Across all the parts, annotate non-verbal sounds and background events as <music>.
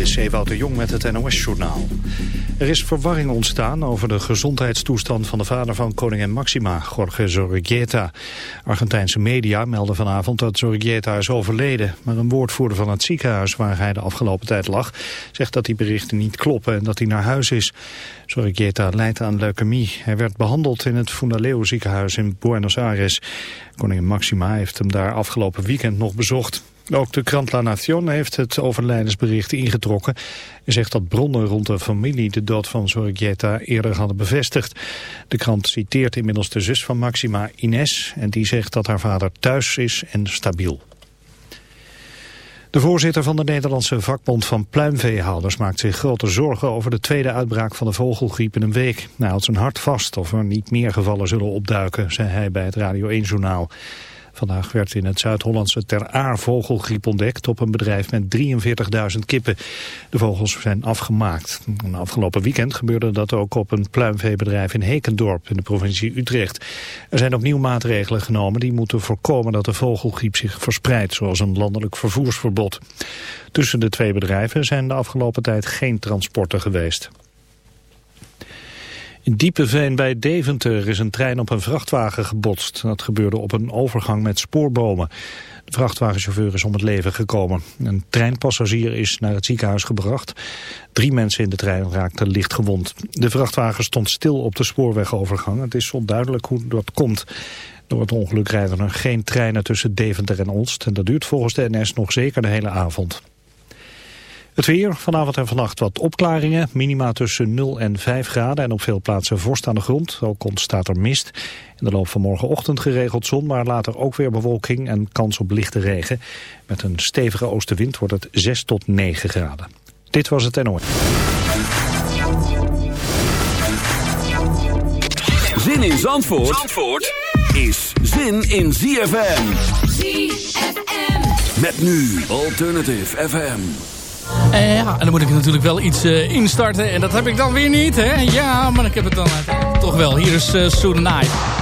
is Ewout de Jong met het NOS-journaal. Er is verwarring ontstaan over de gezondheidstoestand van de vader van koningin Maxima, Jorge Zorreguieta. Argentijnse media melden vanavond dat Zorreguieta is overleden. Maar een woordvoerder van het ziekenhuis waar hij de afgelopen tijd lag... zegt dat die berichten niet kloppen en dat hij naar huis is. Zorreguieta lijdt aan leukemie. Hij werd behandeld in het Fundaleo ziekenhuis in Buenos Aires. Koningin Maxima heeft hem daar afgelopen weekend nog bezocht. Ook de krant La Nación heeft het overlijdensbericht ingetrokken... en zegt dat bronnen rond de familie de dood van Zorreguieta eerder hadden bevestigd. De krant citeert inmiddels de zus van Maxima, Ines... en die zegt dat haar vader thuis is en stabiel. De voorzitter van de Nederlandse vakbond van pluimveehouders maakt zich grote zorgen over de tweede uitbraak van de vogelgriep in een week. Hij houdt zijn hart vast of er niet meer gevallen zullen opduiken, zei hij bij het Radio 1-journaal. Vandaag werd in het Zuid-Hollandse Ter Aar vogelgriep ontdekt op een bedrijf met 43.000 kippen. De vogels zijn afgemaakt. afgelopen weekend gebeurde dat ook op een pluimveebedrijf in Hekendorp in de provincie Utrecht. Er zijn opnieuw maatregelen genomen die moeten voorkomen dat de vogelgriep zich verspreidt, zoals een landelijk vervoersverbod. Tussen de twee bedrijven zijn de afgelopen tijd geen transporten geweest. In Diepeveen bij Deventer is een trein op een vrachtwagen gebotst. Dat gebeurde op een overgang met spoorbomen. De vrachtwagenchauffeur is om het leven gekomen. Een treinpassagier is naar het ziekenhuis gebracht. Drie mensen in de trein raakten licht gewond. De vrachtwagen stond stil op de spoorwegovergang. Het is onduidelijk hoe dat komt. Door het ongeluk rijden er geen treinen tussen Deventer en Olst. En dat duurt volgens de NS nog zeker de hele avond. Het weer, vanavond en vannacht wat opklaringen. Minima tussen 0 en 5 graden en op veel plaatsen vorst aan de grond. Ook ontstaat er mist. In de loop van morgenochtend geregeld zon, maar later ook weer bewolking en kans op lichte regen. Met een stevige oostenwind wordt het 6 tot 9 graden. Dit was het NOS. Zin in Zandvoort, Zandvoort is zin in ZFM. ZFM. Met nu Alternative FM. Ja, en dan moet ik natuurlijk wel iets uh, instarten. En dat heb ik dan weer niet, hè? Ja, maar ik heb het dan toch wel. Hier is uh, Soon Night.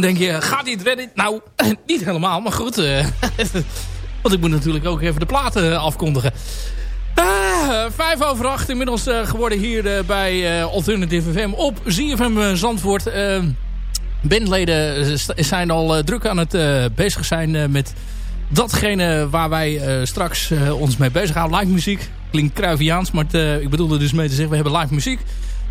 Dan denk je, gaat het redden? Nou, <clears throat> niet helemaal, maar goed. <laughs> want ik moet natuurlijk ook even de platen afkondigen. Ah, vijf over acht inmiddels geworden hier bij Alternative FM op ZFM Zandvoort. bandleden zijn al druk aan het bezig zijn met datgene waar wij straks ons mee bezig gaan. Live muziek. Klinkt Cruyffiaans, maar ik bedoelde dus mee te zeggen, we hebben live muziek.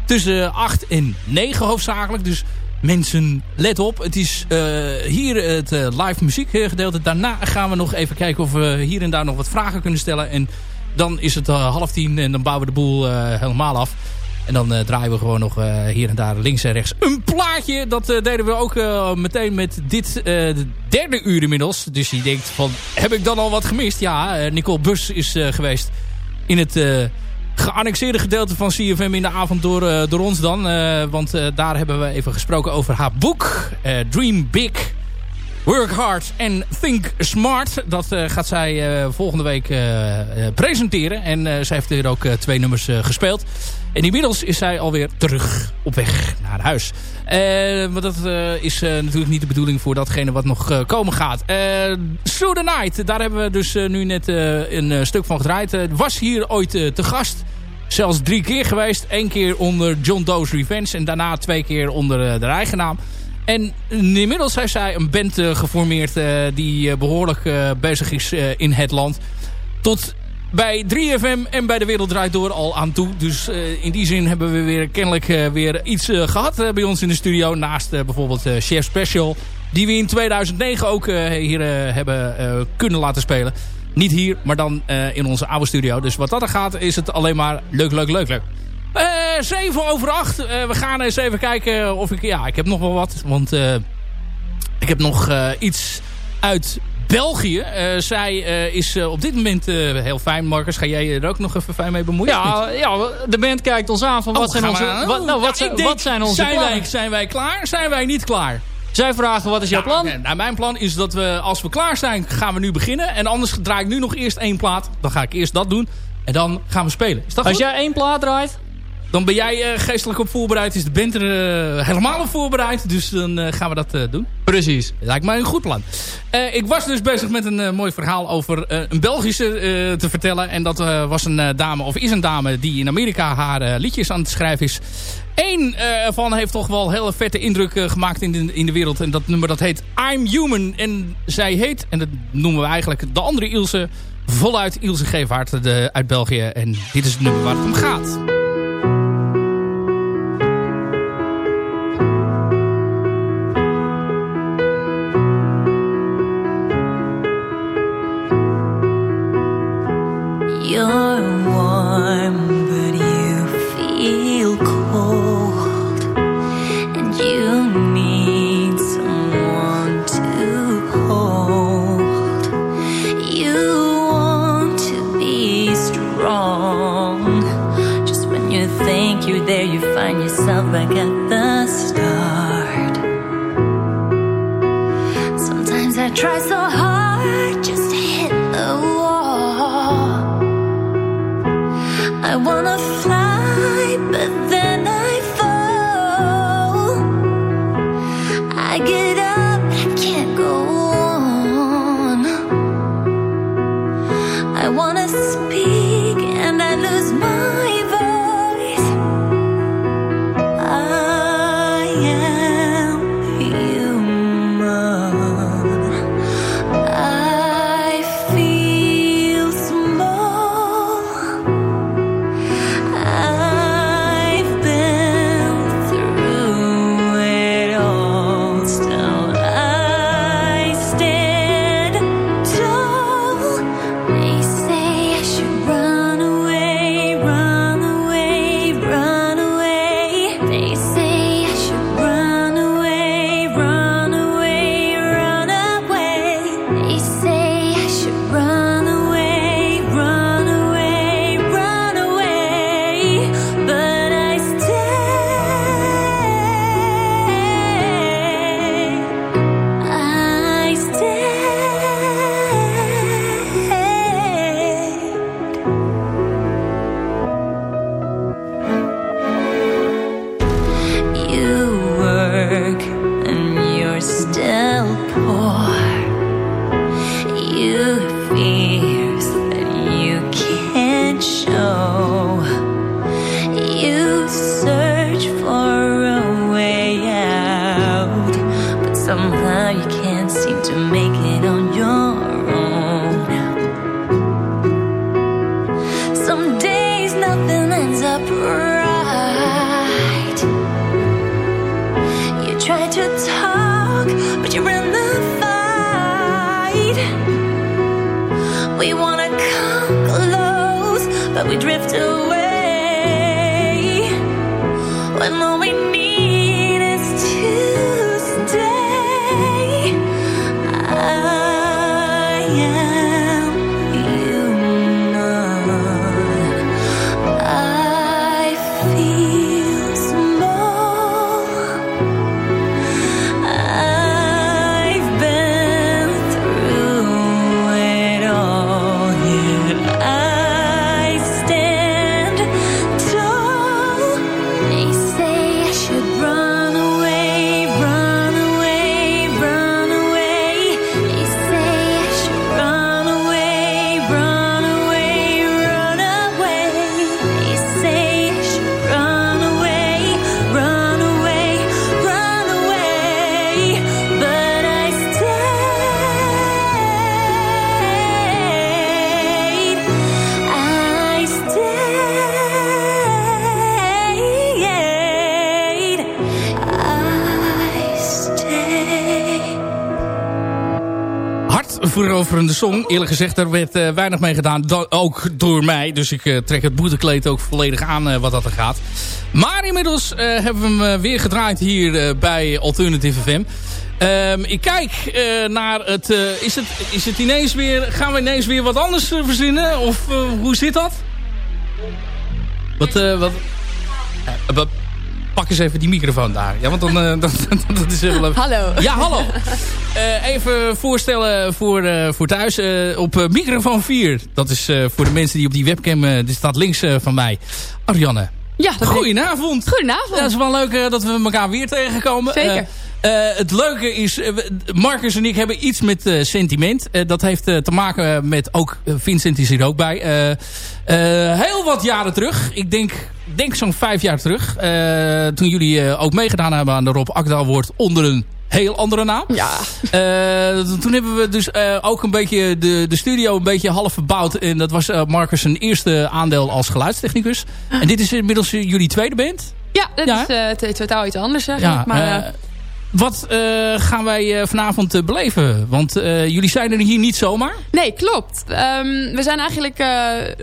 Tussen 8 en 9 hoofdzakelijk. Dus mensen, let op. Het is uh, hier het live muziek gedeelte. Daarna gaan we nog even kijken of we hier en daar nog wat vragen kunnen stellen. En dan is het uh, half tien en dan bouwen we de boel helemaal af. En dan draaien we gewoon nog hier en daar links en rechts een plaatje. Dat deden we ook meteen met dit de derde uur inmiddels. Dus je denkt van, heb ik dan al wat gemist? Ja, Nicole Bus is geweest in het geannexeerde gedeelte van CFM in de avond door, door ons dan. Uh, want uh, daar hebben we even gesproken over haar boek. Dream Big, Work Hard and Think Smart. Dat gaat zij volgende week presenteren. En zij heeft er ook twee nummers gespeeld. En inmiddels is zij alweer terug op weg naar huis. maar dat is natuurlijk niet de bedoeling voor datgene wat nog komen gaat. Uh, the Night, daar hebben we dus nu net een stuk van gedraaid. was hier ooit te gast. Zelfs drie keer geweest. Eén keer onder John Doe's Revenge. En daarna twee keer onder de eigen naam. En inmiddels heeft zij een band geformeerd die behoorlijk bezig is in het land. Tot bij 3FM en bij De Wereld Draait Door al aan toe. Dus uh, in die zin hebben we weer kennelijk uh, weer iets uh, gehad bij ons in de studio. Naast bijvoorbeeld Chef Special. Die we in 2009 ook hier hebben kunnen laten spelen. Niet hier, maar dan in onze oude studio. Dus wat dat er gaat is het alleen maar leuk, leuk, leuk, leuk. 7 over 8. we gaan eens even kijken of ik... Ja, ik heb nog wel wat. Want ik heb nog iets uit België. Uh, zij uh, is uh, op dit moment heel fijn. Marcus, ga jij er ook nog even fijn mee bemoeien? Ja, ja de band kijkt ons aan van oh, wat, zijn onze, wat, nou, wat, ja, wat zijn onze zijn plannen? Wij, zijn wij klaar? Zijn wij niet klaar? Zij vragen wat is jouw plan? nou, mijn plan is dat we als we klaar zijn gaan we nu beginnen. En anders draai ik nu nog eerst één plaat. Dan ga ik eerst dat doen. En dan gaan we spelen. Is dat als goed? jij één plaat draait, dan ben jij uh, geestelijk op voorbereid. Is de band er uh, helemaal op voorbereid. Dus dan uh, gaan we dat doen. Precies. Lijkt mij een goed plan. ik was dus bezig met een mooi verhaal over een Belgische te vertellen. En dat was een dame, of is een dame, die in Amerika haar liedjes aan het schrijven is. Eén ervan heeft toch wel heel vette indruk gemaakt in de, in de wereld. En dat nummer dat heet I'm Human. En zij heet, en dat noemen we eigenlijk de andere Ilse, voluit Ilse Gevaert uit België. En dit is het nummer waar het om gaat. love back at the start. Sometimes I try so song. Eerlijk gezegd, daar werd eh, weinig mee gedaan. Da- ook door mij. Dus ik eh, trek het boetekleed ook volledig aan eh, wat dat er gaat. Maar inmiddels hebben we hem weer gedraaid hier bij Alternative FM. Ehm, ik kijk naar het, is het... Is het ineens weer... Gaan we ineens weer wat anders verzinnen? Of hoe zit dat? Wat... wat wat- pak eens even die microfoon daar. Ja, want dan... eh, <laughs> dat, dat is wel even... Hallo. Ja, hallo. Eh, even voorstellen voor, eh, voor thuis. eh, op microfoon 4. Dat is voor de mensen die op die webcam... die staat links van mij. Ariane. Ja, dat. Goedenavond. Goedenavond. Het is wel leuk dat we elkaar weer tegenkomen. Zeker. Het leuke is, Marcus en ik hebben iets met sentiment. Dat heeft te maken met, ook Vincent is hier ook bij. Heel wat jaren terug. Ik denk, denk zo'n vijf jaar terug. toen jullie ook meegedaan hebben aan de Rob Akda Award onder een heel andere naam. Ja, Eh, toen hebben we dus eh, ook een beetje de, de studio een beetje half verbouwd. En dat was eh, Marcus zijn eerste aandeel als geluidstechnicus. En dit is inmiddels jullie tweede band. ja dat Ja, is totaal iets anders eigenlijk. maar, eh, eh, wat gaan wij vanavond beleven? Want jullie zijn er hier niet zomaar. nee, klopt. Ehm, we zijn eigenlijk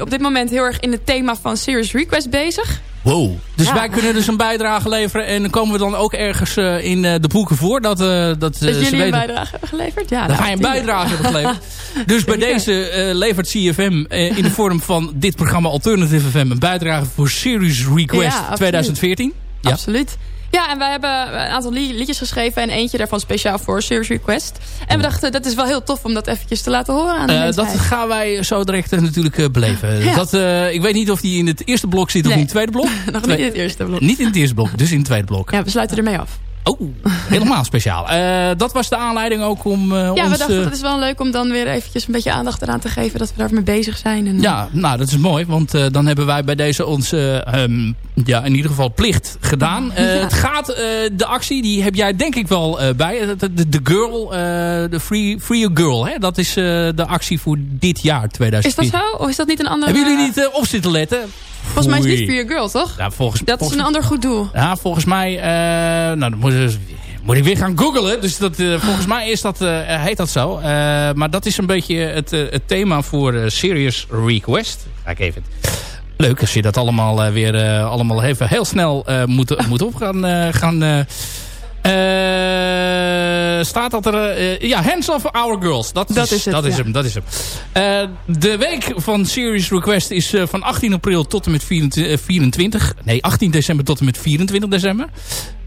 op dit moment heel erg in het thema van Serious Request bezig. Wow. Dus Ja. wij kunnen dus een bijdrage leveren. En dan komen we dan ook ergens eh, in eh, de boeken voor. Dat, eh, dat, eh, Dat ze jullie een bijdrage hebben geleverd. Ja, Dan nou, ga je een bijdrage hebben geleverd. <laughs> Dus bij deze eh, levert CFM in de vorm van dit programma Alternative FM... een bijdrage voor Serious Request Ja, absoluut. 2014. Ja. Absoluut. Ja, en wij hebben een aantal li- liedjes geschreven... en eentje daarvan speciaal voor Serious Request. En we dachten, dat is wel heel tof om dat eventjes te laten horen aan de mensen. dat gaan wij zo direct eh, natuurlijk eh, beleven. <laughs> Ja. Dat, ik weet niet of die in het eerste blok zit of in het tweede blok. <laughs> Nog niet in het eerste blok. Niet in het eerste blok, dus in het tweede blok. Ja, we sluiten ermee af. Oh, helemaal speciaal. Eh, dat was de aanleiding ook om eh, Ja, ons... we dachten, eh, dat is wel leuk om dan weer eventjes een beetje aandacht eraan te geven... dat we daarmee bezig zijn. En, Ja, nou dat is mooi, want eh, dan hebben wij bij deze onze, ehm, ja, in ieder geval plicht gedaan. <laughs> Eh, Ja. Het gaat, eh, de actie, die heb jij denk ik wel eh, bij. Eh, De, de, de Girl, eh, de Free, Free Girl, hè? dat is eh, de actie voor dit jaar, Is 2014. dat zo? Of is dat niet een andere... Hebben jullie niet eh, op zitten letten? Volgens mij is het niet voor je girl, toch? Ja, volgens, Dat is een ander goed doel. Ja, volgens mij, eh, nou dan moet, moet ik weer gaan googlen. Dus dat, eh, volgens mij is dat, eh, heet dat zo. Eh, maar dat is een beetje het, eh, het thema voor eh, Serious Request. Ga ik even... Leuk als je dat allemaal eh, weer eh, allemaal even heel snel eh, moet, <laughs> moet op gaan... eh, gaan eh, eh, staat dat er... eh, ja, Hands of Our Girls. Dat, Dat is het, Dat is hem, dat is hem. Eh, de week van Serious Request is eh, van 18 april tot en met 24, eh, 24. Nee, 18 december tot en met 24 december.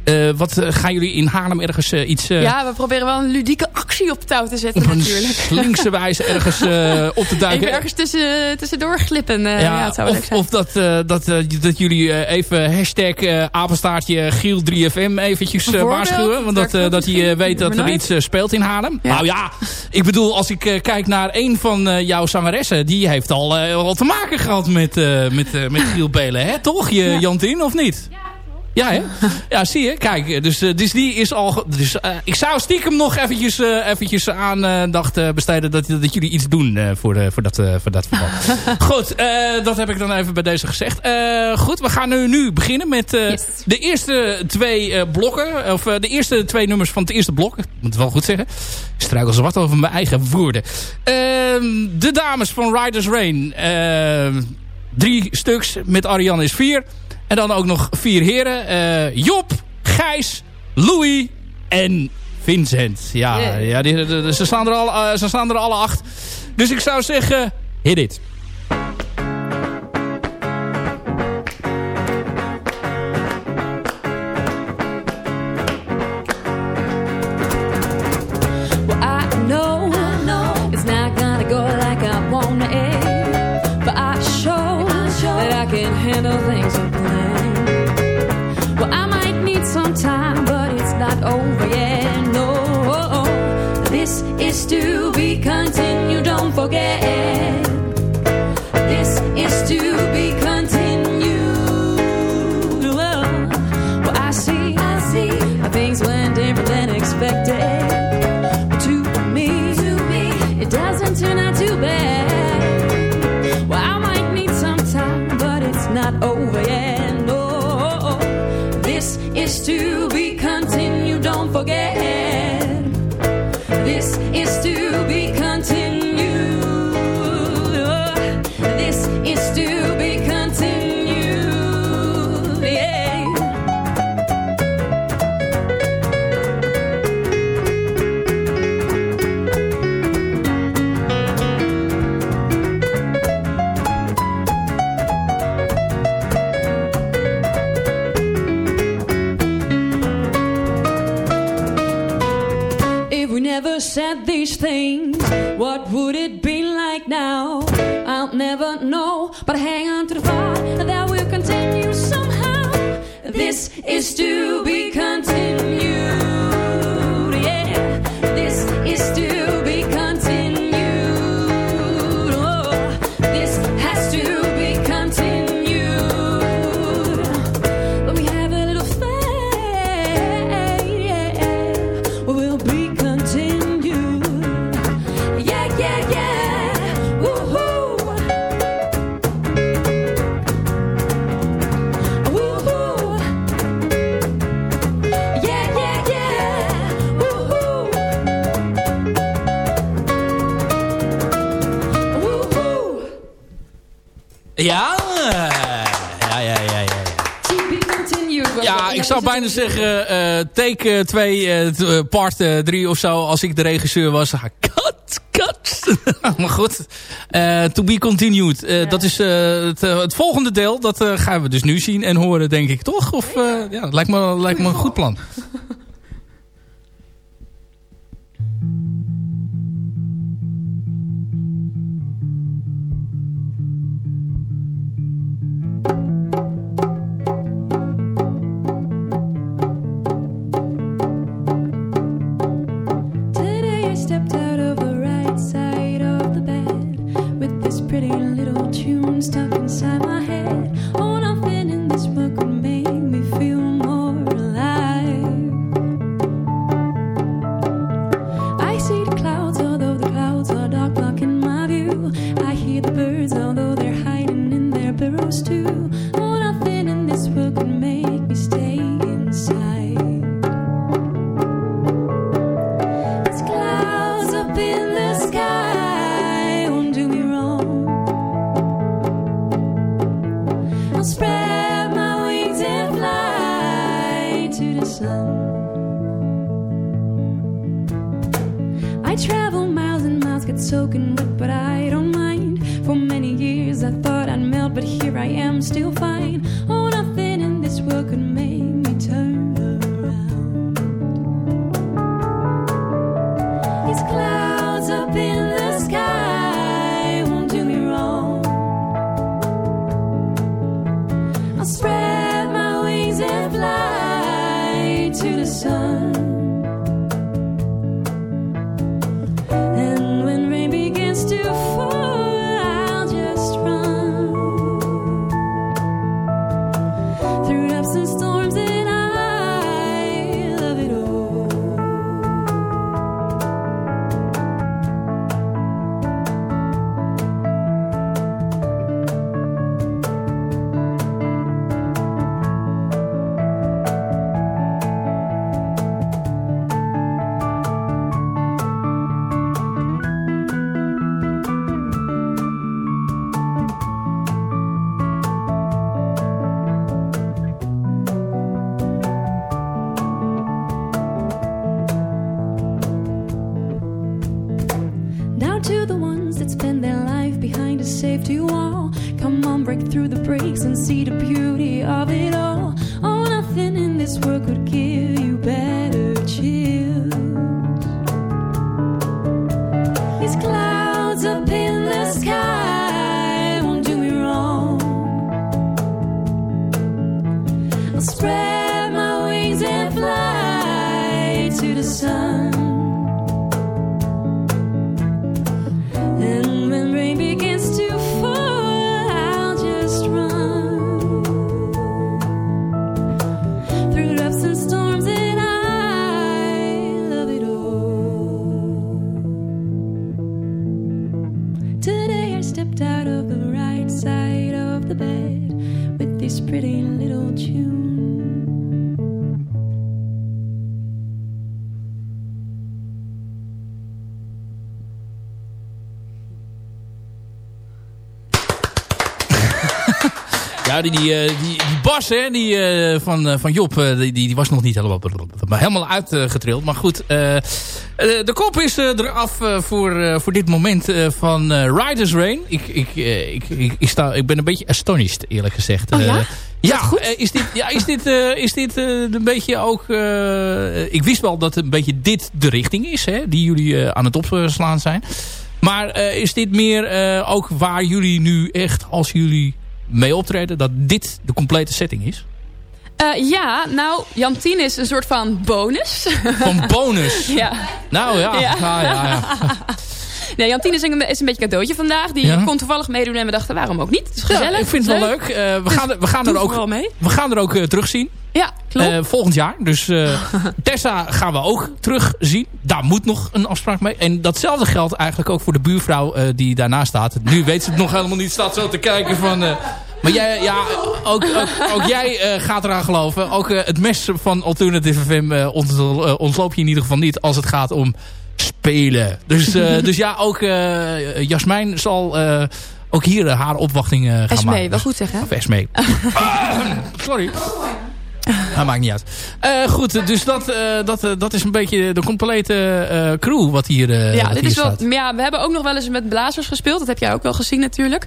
Eh, wat eh, gaan jullie in Haarlem ergens eh, iets... Ja, we proberen wel een ludieke actie op touw te zetten op een natuurlijk. <laughs> slinkse wijze ergens <laughs> op te duiken? Even ergens tussen, tussendoor glippen. ja, het zou of, zijn. of dat, dat, dat jullie even hashtag apenstaartje Giel3FM eventjes waarschuwen. Want dat, ook dat hij weet dat er iets speelt in Haarlem. Ja. Nou ja, ik bedoel als ik kijk naar een van jouw zangeressen. Die heeft al, al te maken gehad met, met, met <laughs> Giel Belen. Hè? Toch, je, Ja. Jantien, of niet? Ja, hè? Ja, zie je. Kijk, dus, dus die is al... Dus, uh, ik zou stiekem nog eventjes, uh, eventjes aandacht uh, besteden... Dat, dat jullie iets doen voor, voor dat, voor dat verband. <laughs> goed, dat heb ik dan even bij deze gezegd. goed, we gaan nu, nu beginnen met yes. de eerste twee blokken. Of de eerste twee nummers van het eerste blok. Ik moet het wel goed zeggen. Ik struikel wat over mijn eigen woorden. Ehm, de dames van Riders Rain. Ehm, drie stuks. Met Ariane is vier. En dan ook nog vier heren. Uh, Job, Gijs, Louis en Vincent. Ja, yeah. ja die, ze, staan er al, uh, ze staan er alle acht. Dus ik zou zeggen, hit it. To be continued. Well, I see, Things went different than expected. To me, it doesn't turn out too bad. Well, I might need some time, but it's not over yet. This is to be continued. Don't forget. This is to Ja, ja, ja, ja, ja. ja. To be continued. was Ja, dat. ik zou bijna zeggen eh, take 2, part 3 of zo. Als ik de regisseur was. Cut, cut. <laughs> maar goed. Eh, to be continued. Eh, Dat is eh, het, eh, volgende deel. Dat eh, gaan we dus nu zien en horen, denk ik. Toch? Of, eh, ja, lijkt me, lijkt me een goed plan. <laughs> bas hè, die, eh, van, eh, van Job, eh, die, die was nog niet helemaal, maar helemaal uitgetrild. Maar goed, de kop is eraf voor, voor dit moment van Riders Rain. Ik, ik, ik, ik, ik, sta, ik ben een beetje astonished, eerlijk gezegd. Oh ja? Ja, eh, is dit, ja, is dit, is dit een beetje ook... ik wist wel dat een beetje dit de richting is, hè, die jullie aan het opslaan zijn. Maar is dit meer ook waar jullie nu echt, als jullie mee optreden, dat dit de complete setting is? Eh, ja, nou, Jantien is een soort van bonus. Van bonus. <laughs> ja. Nou ja, ja. Ja. ja, ja, <laughs> Nee, Jantien is een, is een beetje cadeautje vandaag. Die Ja. kon toevallig meedoen en we dachten, waarom ook niet? Het is gezellig. Ja, ik vind het wel leuk. Eh, we, gaan, er- we, gaan er ook, mee. we gaan er ook eh, terugzien. Ja, klopt. Eh, volgend jaar. Dus eh, <laughs> Tessa gaan we ook terugzien. Daar moet nog een afspraak mee. En datzelfde geldt eigenlijk ook voor de buurvrouw eh, die daarnaast staat. Nu weet ze het nog helemaal niet. Staat zo te kijken van... eh, maar jij, ja, ook, ook, ook jij eh, gaat eraan geloven. Ook eh, het mes van Alternative FM eh, eh, ontloop je in ieder geval niet als het gaat om spelen. Dus, eh, <laughs> dus ja, ook eh, Jasmijn zal eh, ook hier haar opwachting gaan Esmee, maken. wel goed zeggen. Of Esmee. Ah, <laughs> sorry. <laughs> Dat maakt niet uit. Eh, goed, dus dat, eh, dat, eh, dat is een beetje de complete crew wat hier, ja, dit hier is wel, ja, we hebben ook nog wel eens met blazers gespeeld. Dat heb jij ook wel gezien natuurlijk.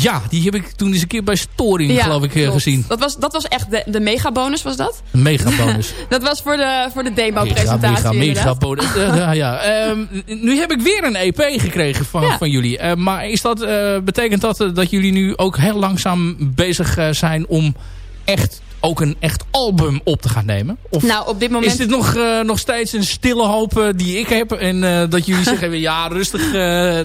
Ja, die heb ik toen eens een keer bij Storing Ja, geloof ik klopt. gezien. Dat was, dat was echt de, de megabonus, was dat? Een mega bonus. <laughs> Dat was voor de, voor de mega, demo-presentatie mega, mega bonus. Ja, ja. Ehm, nu heb ik weer een EP gekregen van, Ja. van jullie. Maar is dat, betekent dat dat jullie nu ook heel langzaam bezig zijn om echt ook een echt album op te gaan nemen? Of Nou, op dit moment... Is dit nog, eh, nog steeds een stille hoop eh, die ik heb? En eh, dat jullie <laughs> zeggen, ja rustig,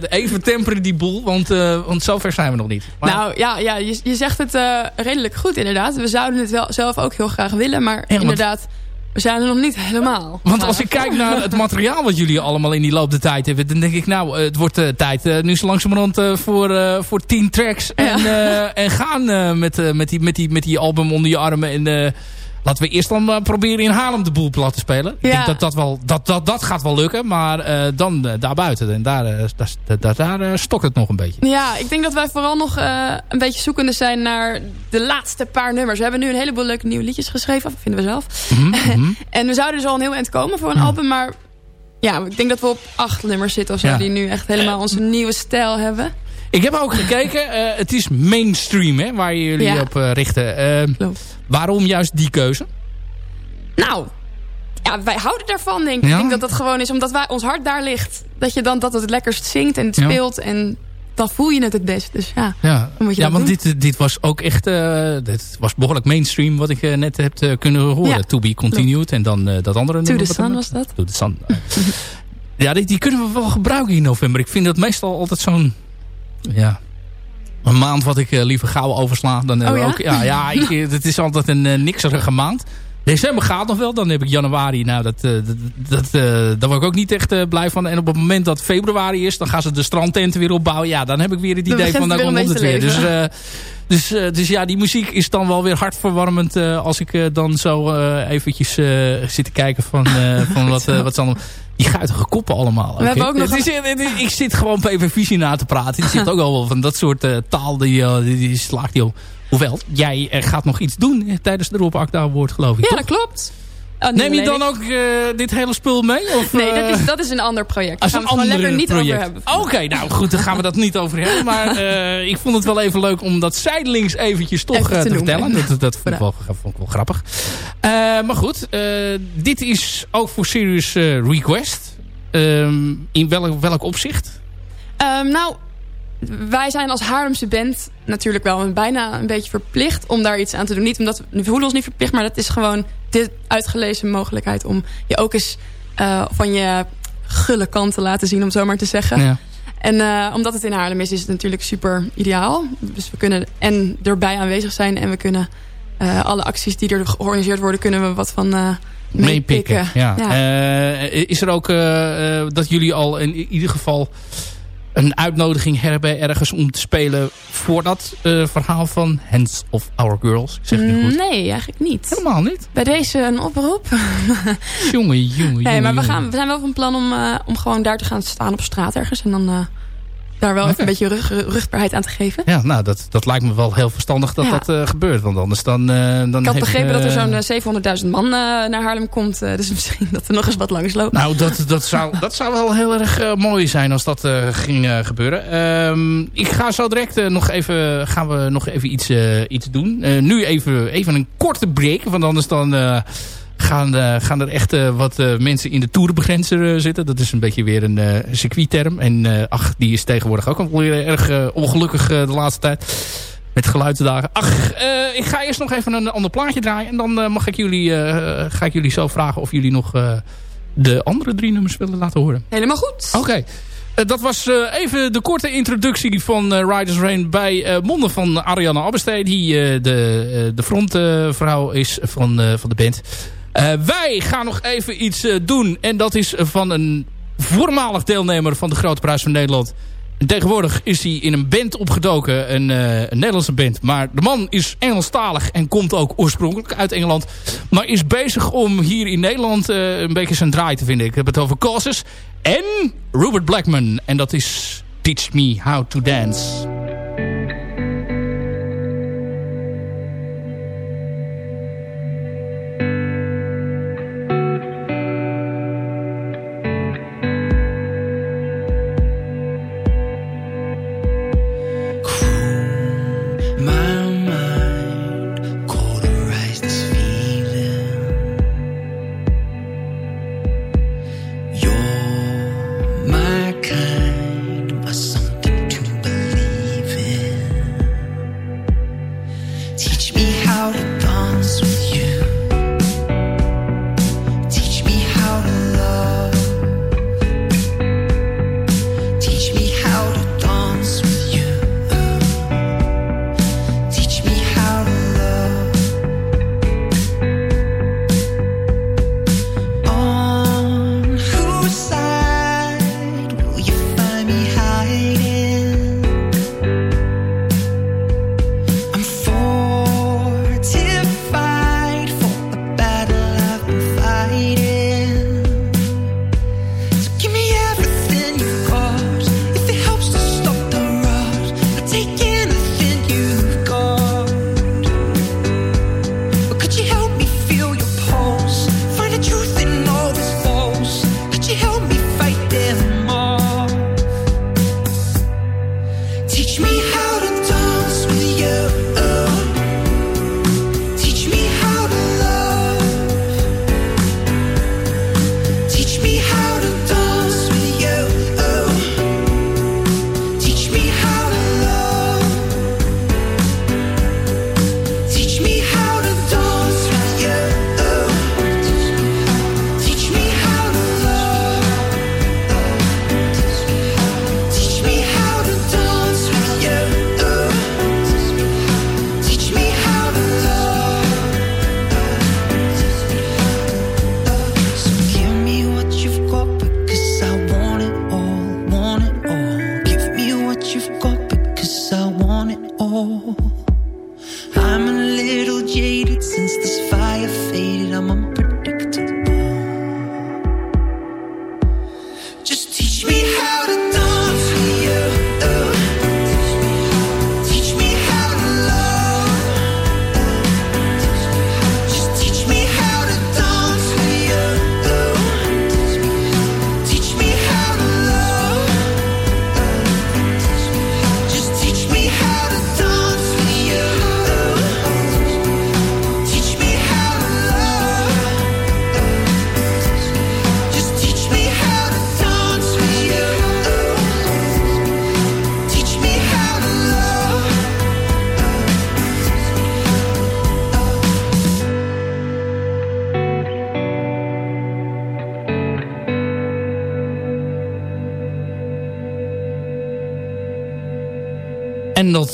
even temperen die boel. Want, want zover zijn we nog niet. Maar- Nou ja, ja je, je zegt het redelijk goed inderdaad. We zouden het wel zelf ook heel graag willen. Maar inderdaad, we zijn er nog niet helemaal. want als ik kijk naar het materiaal wat jullie allemaal in die loop der tijd hebben... dan denk ik, nou, eh, het wordt eh, tijd eh, nu zo langzamerhand eh, voor, voor tien tracks. En, en gaan met, met, die, met, die, met die album onder je armen. En laten we eerst dan eh, proberen in Haarlem de boel plat te spelen. Ik denk dat dat, wel, dat, dat dat gaat wel lukken. Maar eh, dan eh, daarbuiten. En daar, daar, daar, daar stokt het nog een beetje. Ja, ik denk dat wij vooral nog een beetje zoekende zijn naar de laatste paar nummers. We hebben nu een heleboel leuke nieuwe liedjes geschreven, vinden we zelf. <laughs> Mhm, en we zouden dus al een heel eind komen voor een album, maar ja, ik denk dat we op acht nummers zitten of zo, Ja. die nu echt helemaal onze nieuwe stijl hebben. Ik heb ook gekeken. eh, het is mainstream hè, waar jullie Ja. op eh, richten. Eh, waarom juist die keuze? Nou, ja, wij houden daarvan, denk ik. Ja? Ik denk dat dat gewoon is, omdat wij, ons hart daar ligt. Dat je dan dat het het lekkerst zingt en het speelt en dan voel je het het best. Dus ja, Ja, dan moet je ja dat want doen. dit, dit was ook echt... eh, dit was behoorlijk mainstream wat ik net heb kunnen horen. Ja, to be continued. En dan dat andere To nummer. the wat Sun was dat. To the Sun. <laughs> ja, die, die kunnen we wel gebruiken in november. Ik vind dat meestal altijd zo'n... Ja, een maand wat ik eh, liever gauw oversla. Dan, Oh ja? ook, ja, ja <laughs> ik, eh, het is altijd een eh, nikserige maand. December gaat nog wel. Dan heb ik januari. Nou, dat, dat, daar word ik ook niet echt blij van. En op het moment dat februari is, dan gaan ze de strandtenten weer opbouwen. Ja, dan heb ik weer het idee van, weer komt het weer. Dus, dus, eh, dus ja, die muziek is dan wel weer hartverwarmend. eh als ik eh, dan zo eventjes zit te kijken van, <laughs> van wat, wat ze allemaal... Die guitige koppen allemaal. We hebben ook nog is- ik zit gewoon bij visie na te praten. Die zit <laughs> ook al wel van dat soort taal. Die, die, die slaagt die op. Hoewel, jij gaat nog iets doen tijdens de Rob Akda Award, geloof ik, Ja, toch? dat klopt. Oh, Neem je dan ook eh, dit hele spul mee? Of, Nee, dat eh, is, dat is een ander project. Als Daar een gaan we het lekker niet project. over hebben. Oké, nou goed, dan gaan we dat niet over hebben. Maar eh, ik vond het wel even leuk om dat zijdelings eventjes toch Even te vertellen. Dat, dat vond, ik wel, vond ik wel grappig. Maar goed, dit is ook voor Serious Request. Ehm, in welk, welk opzicht? Ehm, nou, wij zijn als Haarlemse band natuurlijk wel bijna een beetje verplicht om daar iets aan te doen. Niet omdat we voelen ons niet verplicht, maar dat is gewoon de uitgelezen mogelijkheid om je ook eens eh, van je gulle kant te laten zien, om zo maar te zeggen. Ja. En eh, omdat het in Haarlem is, is het natuurlijk super ideaal. Dus we kunnen en erbij aanwezig zijn en we kunnen eh, alle acties die er georganiseerd worden, kunnen we wat van meepikken. Ja. Is er ook dat jullie al in ieder geval een uitnodiging hebben ergens om te spelen voor dat eh, verhaal van Hands of Our Girls? Ik zeg het niet goed. Nee, eigenlijk niet. Helemaal niet. Bij deze een oproep. Jongen, jongen, Nee, maar we, jongen. gaan, we zijn wel van plan om, eh, om gewoon daar te gaan staan op straat ergens. En dan eh, daar wel even een beetje rug, rugbaarheid aan te geven. Ja, nou, dat, dat lijkt me wel heel verstandig dat Ja. dat eh, gebeurt. Want anders dan... eh, dan Ik had begrepen dat er eh, zo'n eh, 700.000 man naar Haarlem komt. dus <laughs> misschien dat er nog eens wat langs loopt. Nou, dat, dat, zou, dat zou wel heel erg mooi zijn als dat ging gebeuren. Ehm, ik ga zo direct nog even, gaan we nog even iets, iets doen. Nu even, even een korte break, want anders dan... Gaan, eh, gaan er echt eh, wat eh, mensen in de toerenbegrenzer zitten. Dat is een beetje weer een circuitterm. En ach, die is tegenwoordig ook al weer erg ongelukkig de laatste tijd. Met geluidsdagen. Ach, ik ga eerst nog even een ander plaatje draaien. En dan mag ik jullie, ga ik jullie zo vragen of jullie nog de andere drie nummers willen laten horen. Helemaal goed. Oké. Dat was even de korte introductie van Riders Rain bij monden van Ariane Abbestee. Die de, de frontvrouw is van, van de band. Eh, wij gaan nog even iets eh, doen. En dat is van een voormalig deelnemer van de Grote Prijs van Nederland. En tegenwoordig is hij in een band opgedoken. Een, eh, Nederlandse band. Maar de man is Engelstalig en komt ook oorspronkelijk uit Engeland. Maar is bezig om hier in Nederland een beetje zijn draai te vinden. Ik heb het over Causes. En Robert Blackman. En dat is Teach Me How to Dance.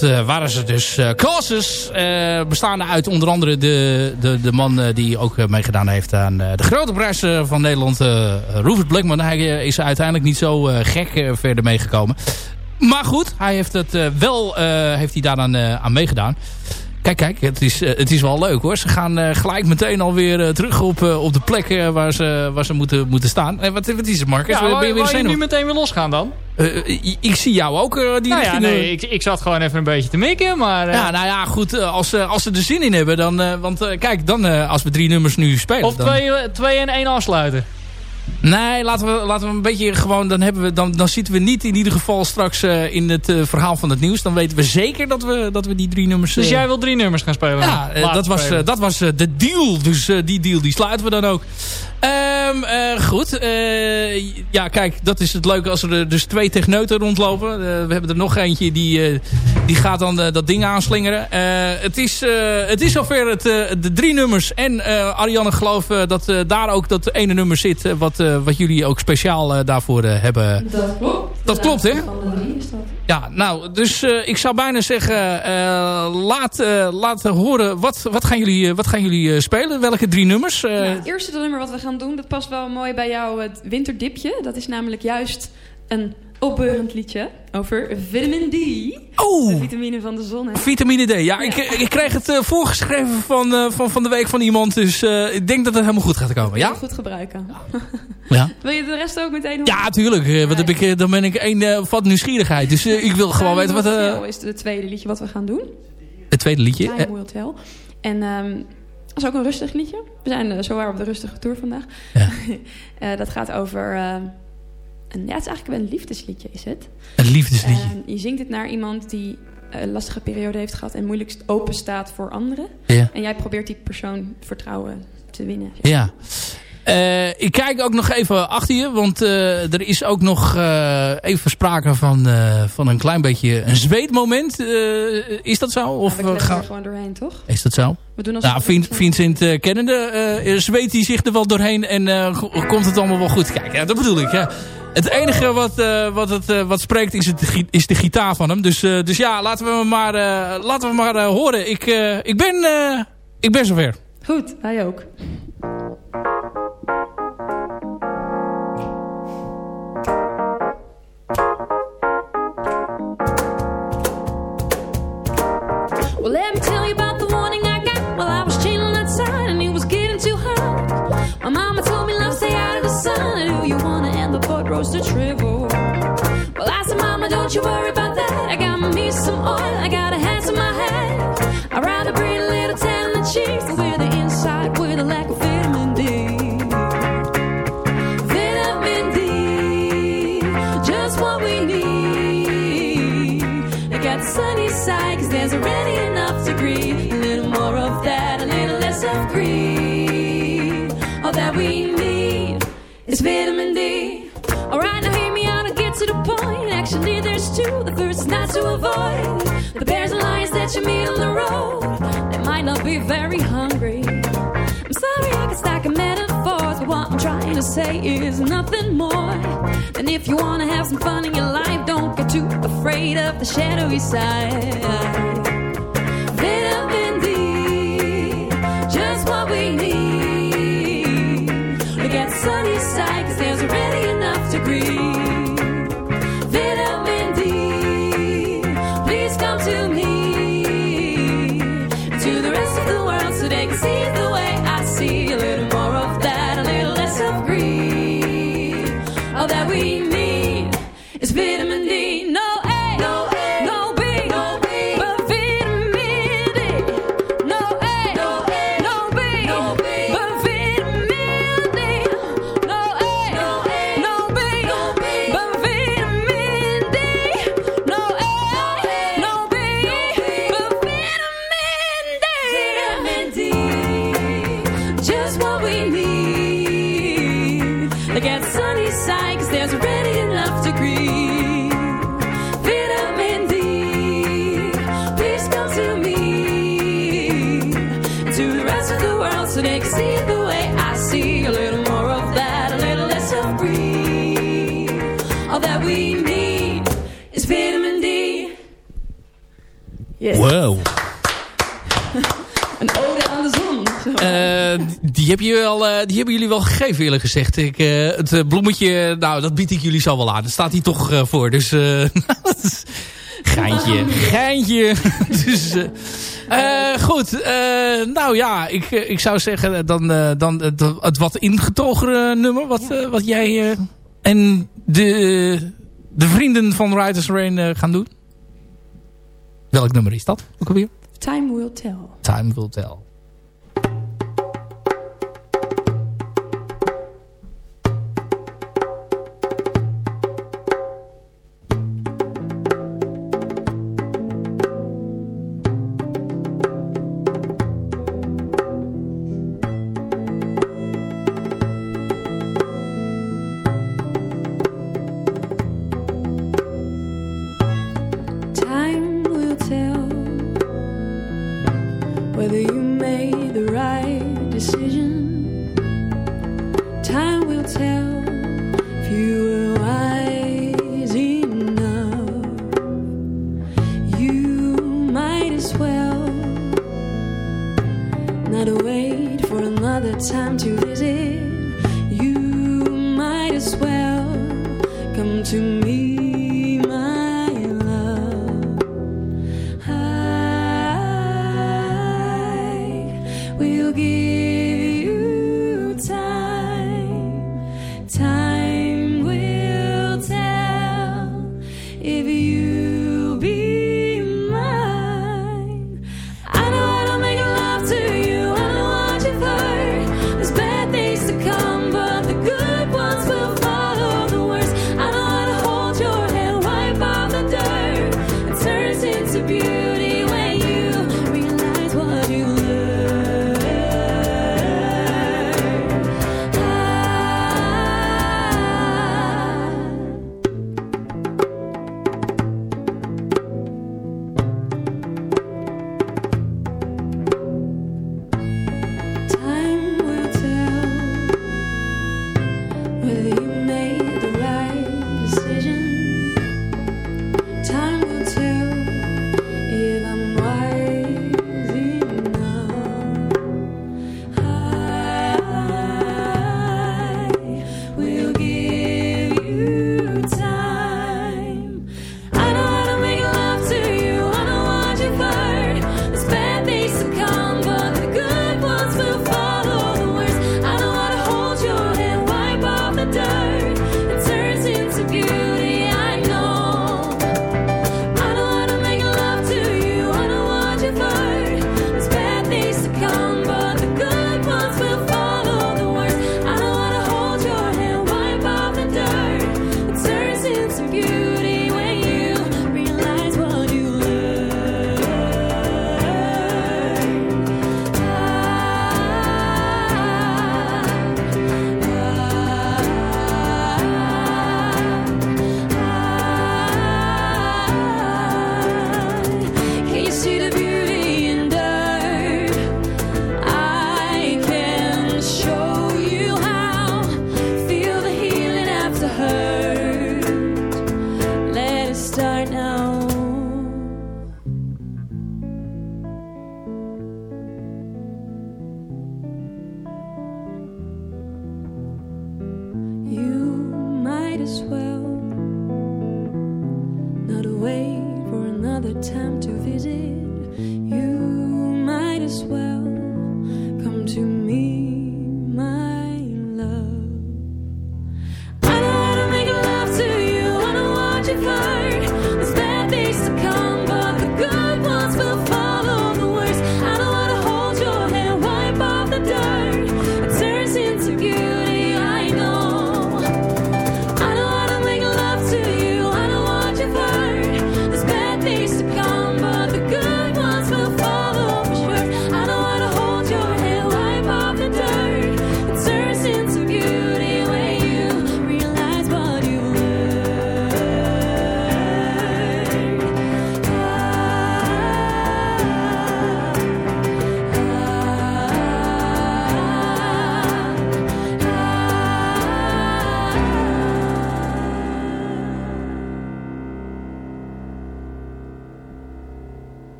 Dat waren ze dus uh, Causes. bestaande uit onder andere de, de, de man die ook meegedaan heeft aan de grote prijs van Nederland. Rupert Blackman. Hij is uiteindelijk niet zo gek verder meegekomen. Maar goed, hij heeft het wel heeft hij daaraan aan meegedaan. Kijk, kijk, het is, het is wel leuk hoor. Ze gaan uh, gelijk meteen alweer uh, terug op, op de plek waar ze, waar ze moeten, moeten staan. En wat, wat is het, Marcus? Ja, ben je, je nu meteen weer losgaan dan? Ik zie jou ook die nou. Ja, nee, ik, ik zat gewoon even een beetje te mikken, maar... Ja, nou ja, goed, als, als ze er zin in hebben, dan... want kijk, dan als we drie nummers nu spelen... Of dan... twee, twee en één afsluiten. Nee, laten we, laten we een beetje gewoon... Dan, hebben we, dan, dan zitten we niet in ieder geval straks uh, in het uh, verhaal van het nieuws. Dan weten we zeker dat we, dat we die drie nummers... Uh, dus jij wil drie nummers gaan spelen? Ja, dat was, dat was de deal. Dus die deal die sluiten we dan ook. Um, goed. ja, kijk, dat is het leuke als er dus twee techneuten rondlopen. we hebben er nog eentje die, die gaat dan dat ding aanslingeren. het, is, het is zover het, de drie nummers. En Ariane geloof dat daar ook dat ene nummer zit... wat, wat jullie ook speciaal daarvoor hebben. Dat klopt. Dat klopt, hè? Ja, nou, dus ik zou bijna zeggen... laat, laat horen, wat, wat gaan jullie, wat gaan jullie spelen? Welke drie nummers? Nou, het eerste nummer wat we gaan doen, dat past wel mooi bij jou het winterdipje. Dat is namelijk juist een opbeurend liedje over vitamin D. Oh! De vitamine van de zon. Hè? Vitamine D. Ja, ja. Ik, ik kreeg het uh, voorgeschreven van, uh, van, van de week van iemand. Dus uh, ik denk dat het helemaal goed gaat komen. Ja? goed gebruiken. Ja. <laughs> wil je de rest ook meteen horen? Ja, tuurlijk. Want heb ik, dan ben ik één van nieuwsgierigheid. Dus ik wil gewoon weten wat... Uh... is het tweede liedje wat we gaan doen. Het tweede liedje? Time Will Tell. En... Um, dat is ook een rustig liedje. We zijn uh, zowaar op de rustige tour vandaag. Ja. <laughs> dat gaat over... Een, ja, het is eigenlijk wel een liefdesliedje, is het. Een liefdesliedje. je zingt het naar iemand die een lastige periode heeft gehad... en moeilijkst open staat voor anderen. Ja. En jij probeert die persoon vertrouwen te winnen. Ja. Uh, ik kijk ook nog even achter je, want uh, er is ook nog uh, even sprake van, van een klein beetje een zweetmoment. is dat zo? Of, ja, we gaan er gewoon doorheen, toch? Is dat zo? We doen nou, Vincent, Vincent kennende zweet hij zich er wel doorheen en komt het allemaal wel goed. Kijk, ja, dat bedoel ik. Ja. Het enige wat, wat, het, wat spreekt is, het, is de gitaar van hem. Dus, dus ja, laten we hem maar, laten we maar horen. Ik, ik, ben, ik ben zover. Goed, hij ook. Well, let me tell you about the warning I got while I was chilling outside and it was getting too hot. My mama told me, love, stay out of the sun. And who you wanna and the to triple. Well, I said, Mama, don't you worry about that. I got me some oil, I got a hat to my head. I'd rather breed a little tan than cheese wear the inside with a lack of vitamin D. Vitamin D, just what we need. I got the sunny side, cause there's already enough to grieve. A little more of that, a little less of greed. All that we need is vitamin D. to the point. Actually, there's two. The first not to avoid the bears and lions that you meet on the road. They might not be very hungry. I'm sorry, I can stack a metaphors, but what I'm trying to say is nothing more than if you want to have some fun in your life, don't get too afraid of the shadowy side. The world so they can see the die, heb je eh, hebben jullie wel gegeven eerlijk gezegd. Ik, eh, het eh, bloemetje, nou dat bied ik jullie zo wel aan. Dat staat hier toch voor. Dus <laughs> geintje, geintje. <laughs> dus, goed, nou ja, ik, ik zou zeggen dan, dan het, wat ingetogen nummer. Wat, wat jij en de, de vrienden van Riders Rain gaan doen. Welk nummer is dat ook? Time will tell. Time will tell.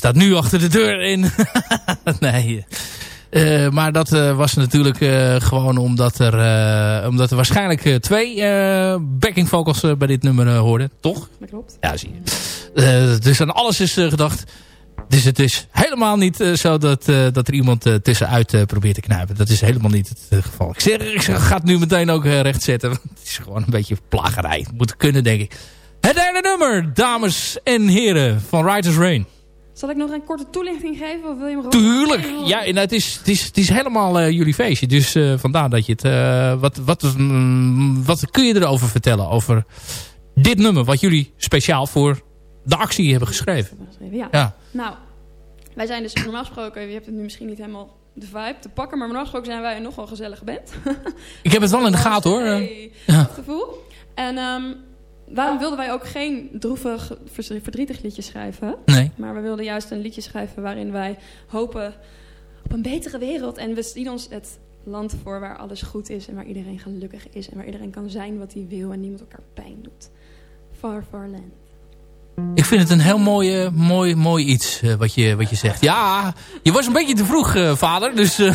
Staat nu achter de deur in. <laughs> nee. Uh, maar dat uh, was natuurlijk uh, gewoon omdat er, omdat er waarschijnlijk twee backing vocals bij dit nummer hoorden. Toch? Dat klopt. Ja, zie je. dus aan alles is gedacht. Dus het is helemaal niet zo dat, dat er iemand tussenuit probeert te knijpen. Dat is helemaal niet het geval. Ik, zeg, ik ga het nu meteen ook recht zetten. Het is gewoon een beetje plagerij. Het moet kunnen, denk ik. Het ene nummer, dames en heren, van Writer's Rain. Zal ik nog een korte toelichting geven? Of wil je me Tuurlijk. Ja, nou, het, is, het, is, het is helemaal uh, jullie feestje. Dus uh, vandaar dat je het... Uh, wat, wat, mm, wat kun je erover vertellen? Over dit nummer. Wat jullie speciaal voor de actie hebben geschreven. Ja. ja. Nou, wij zijn dus normaal gesproken... Je hebt het nu misschien niet helemaal de vibe te pakken. Maar normaal gesproken zijn wij een nogal gezellige band. ik heb het wel in de <laughs> gaten hoor. Hey, ja. gevoel. En... Um, waarom wilden wij ook geen droevig, verdrietig liedje schrijven? Nee. Maar we wilden juist een liedje schrijven waarin wij hopen op een betere wereld. En we zien ons het land voor waar alles goed is en waar iedereen gelukkig is. En waar iedereen kan zijn wat hij wil en niemand elkaar pijn doet. Far, far land. Ik vind het een heel mooi, mooi, mooi iets uh, wat, je, wat je zegt. Ja, je was een beetje te vroeg, uh, vader. Dus, uh, <laughs>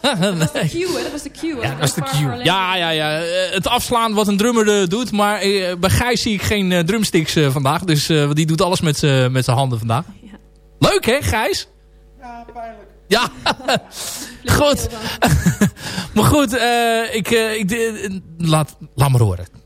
dat was de cue, hè? Dat was de cue. Ja, dat was de cue. Ja, ja, ja. het afslaan wat een drummer doet. Maar bij Gijs zie ik geen drumsticks vandaag. Dus die doet alles met zijn handen vandaag. Ja. Leuk, hè, Gijs? Ja, pijnlijk. Ja, <laughs> goed. <laughs> maar goed, ik, ik, laat, laat maar horen.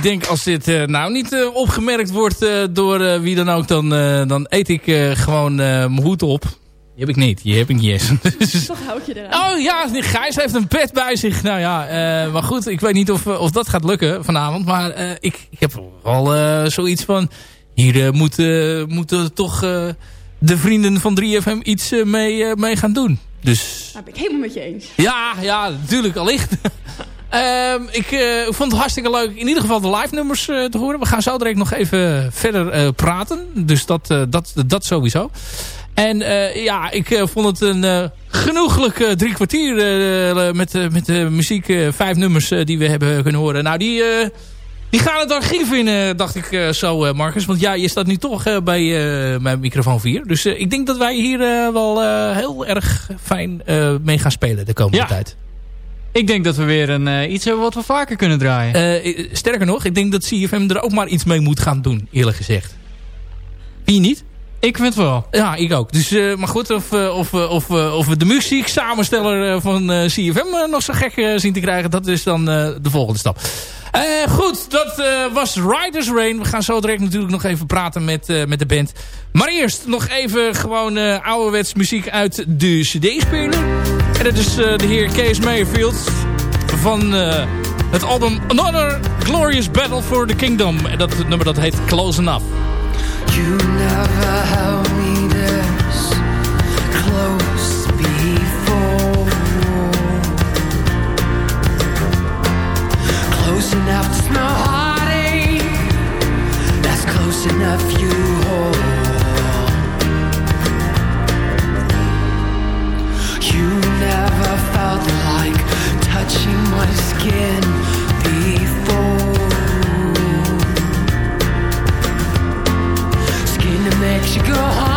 Ik denk als dit nou niet opgemerkt wordt door wie dan ook... dan, dan eet ik gewoon mijn hoed op. Die heb ik niet. Die heb ik yes. <laughs> <laughs> Toch houd je eraan. Oh ja, Gijs heeft een pet bij zich. Nou ja, maar goed. Ik weet niet of, of dat gaat lukken vanavond. Maar ik, ik heb wel zoiets van... Hier moeten, moeten toch de vrienden van 3FM iets mee, mee gaan doen. Dus... Dat ben ik helemaal met je eens. Ja, ja, natuurlijk, allicht. <laughs> Um, ik uh, vond het hartstikke leuk in ieder geval de live nummers uh, te horen. We gaan zo direct nog even verder uh, praten. Dus dat, dat, dat sowieso. En ja, ik vond het een genoeglijk drie kwartier met, met de muziek. vijf nummers die we hebben kunnen horen. Nou, die, die gaan het archief in, dacht ik zo, Marcus. Want ja, je staat nu toch bij, bij microfoon 4. Dus ik denk dat wij hier wel heel erg fijn mee gaan spelen de komende ja. tijd. Ik denk dat we weer een, uh, iets hebben wat we vaker kunnen draaien. Uh, sterker nog, ik denk dat CFM er ook maar iets mee moet gaan doen, eerlijk gezegd. Wie niet? Ik vind het wel. Ja, ik ook. Dus, uh, maar goed, of, of, of, of we de muziek samensteller van CFM nog zo gek zien te krijgen, dat is dan de volgende stap. goed, dat was Riders Rain. We gaan zo direct natuurlijk nog even praten met, met de band. Maar eerst nog even gewoon ouderwets muziek uit de cd-speler. En dat is uh, de heer Kees Mayfield van uh, het album Another Glorious Battle for the Kingdom. En dat nummer dat heet Close Enough. You never held me this close before Close enough to smell heartache That's close enough you hold touching my skin before. Skin makes you go hungry,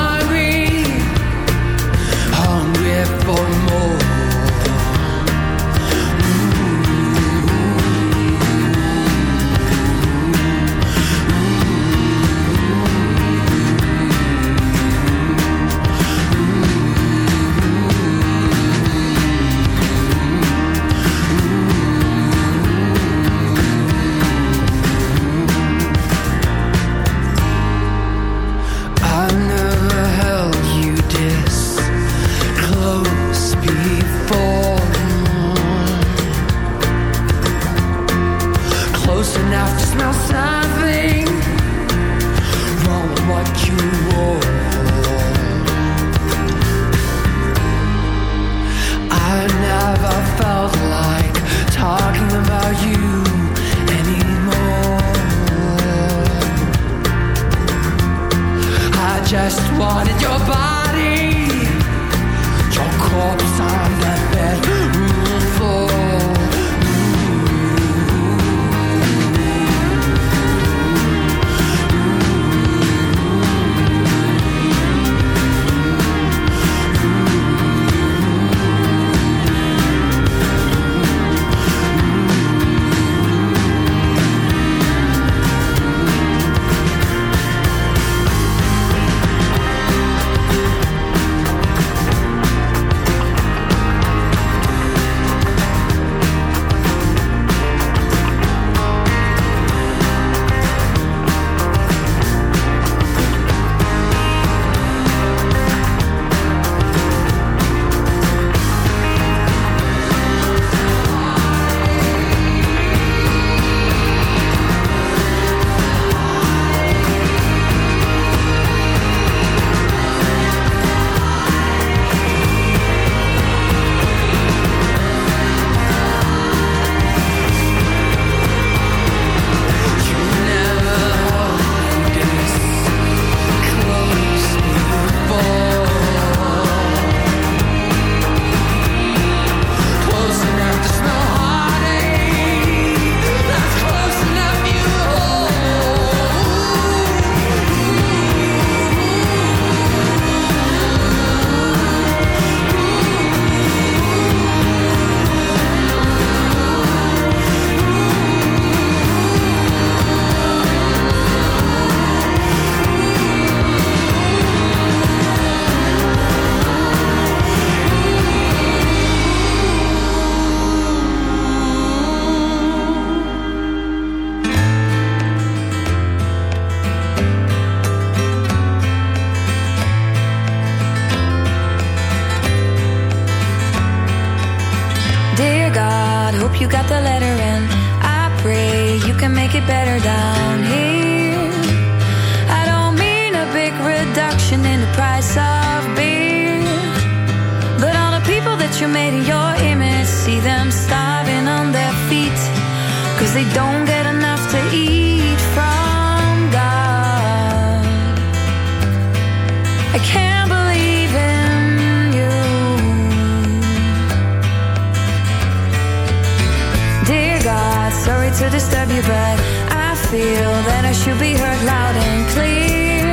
feel that I should be heard loud and clear.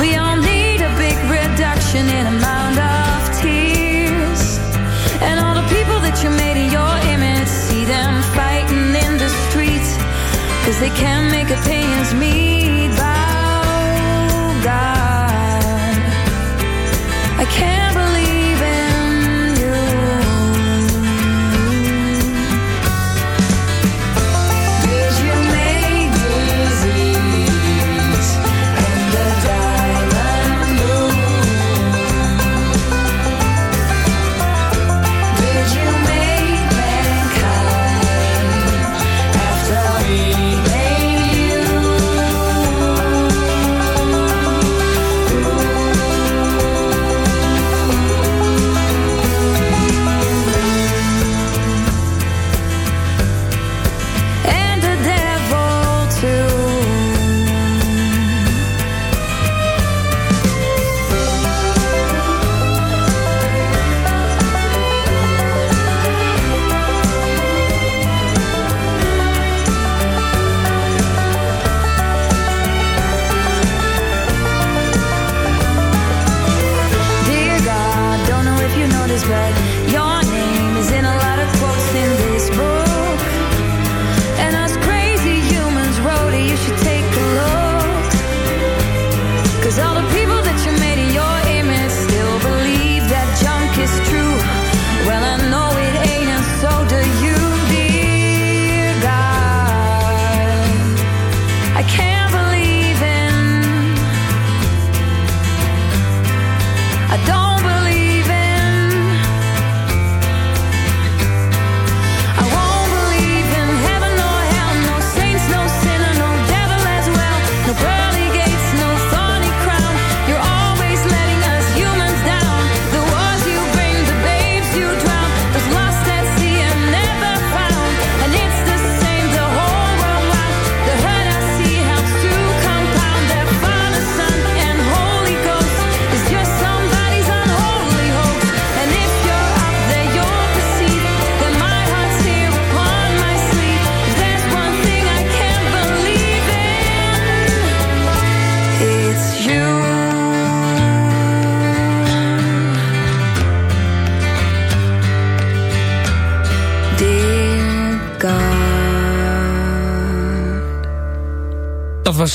We all need a big reduction in amount of tears. And all the people that you made in your image, see them fighting in the streets. Cause they can't make opinions meet.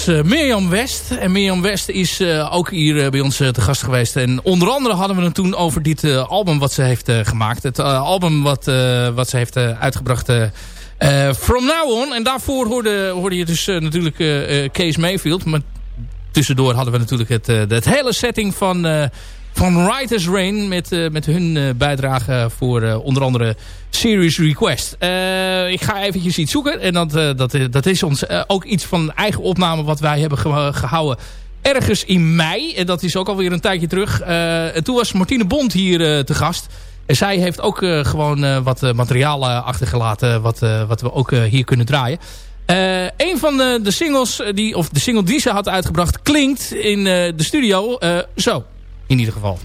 Eh, Mirjam West. En Mirjam West is eh, ook hier eh, bij ons te gast geweest. En onder andere hadden we het toen over dit album wat ze heeft gemaakt. Het album wat, wat ze heeft uitgebracht... From Now On. En daarvoor hoorde, hoorde je dus natuurlijk Kees Mayfield. Maar tussendoor hadden we natuurlijk het, het hele setting van, van Writers Rain. Met, eh, met hun eh, bijdrage voor eh, onder andere Serious Request. Ik ga eventjes iets zoeken. En dat, dat, dat is ons ook iets van eigen opname wat wij hebben ge- gehouden. Ergens in mei. En dat is ook alweer een tijdje terug. En toen was Martine Bond hier te gast. En zij heeft ook gewoon wat materiaal achtergelaten. Wat, wat we ook hier kunnen draaien. Eh, een van de, singles, die, of de single die ze had uitgebracht, klinkt in de studio zo. In ieder geval.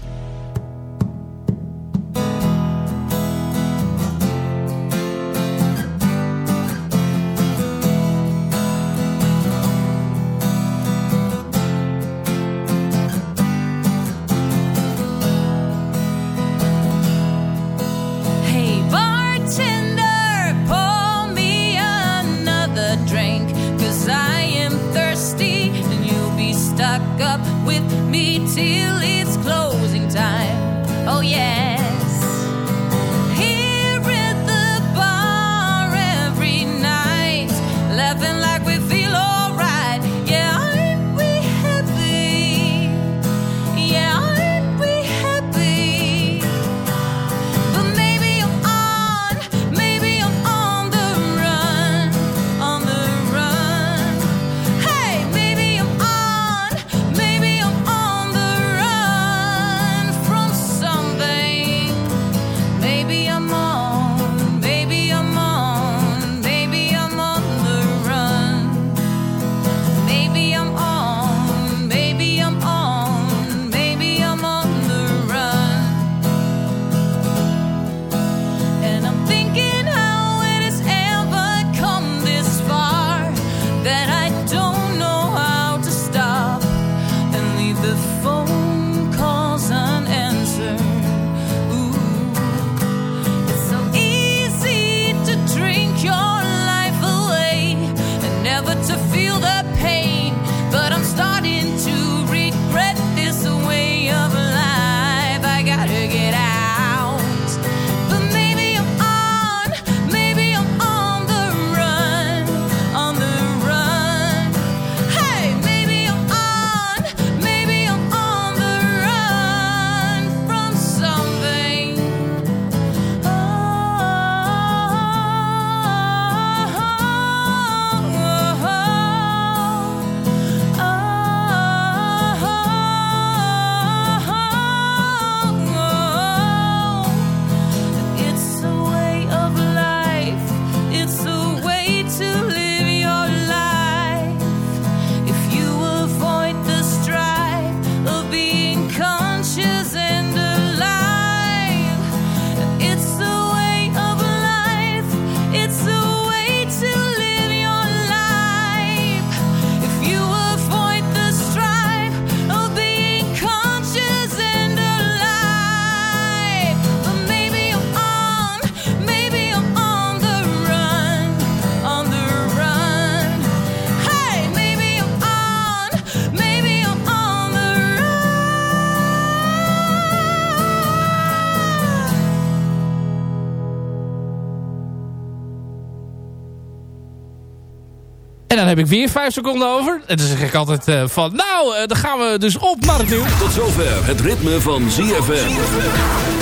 heb ik weer vijf seconden over. Het dan zeg ik altijd eh, van, nou, eh, dan gaan we dus op naar het nieuws. Tot zover het ritme van ZFM.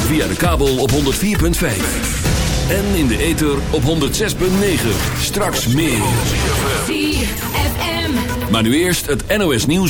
Via de kabel op 104.5. En in de ether op 106.9. Straks meer. ZFM. Maar nu eerst het NOS nieuws.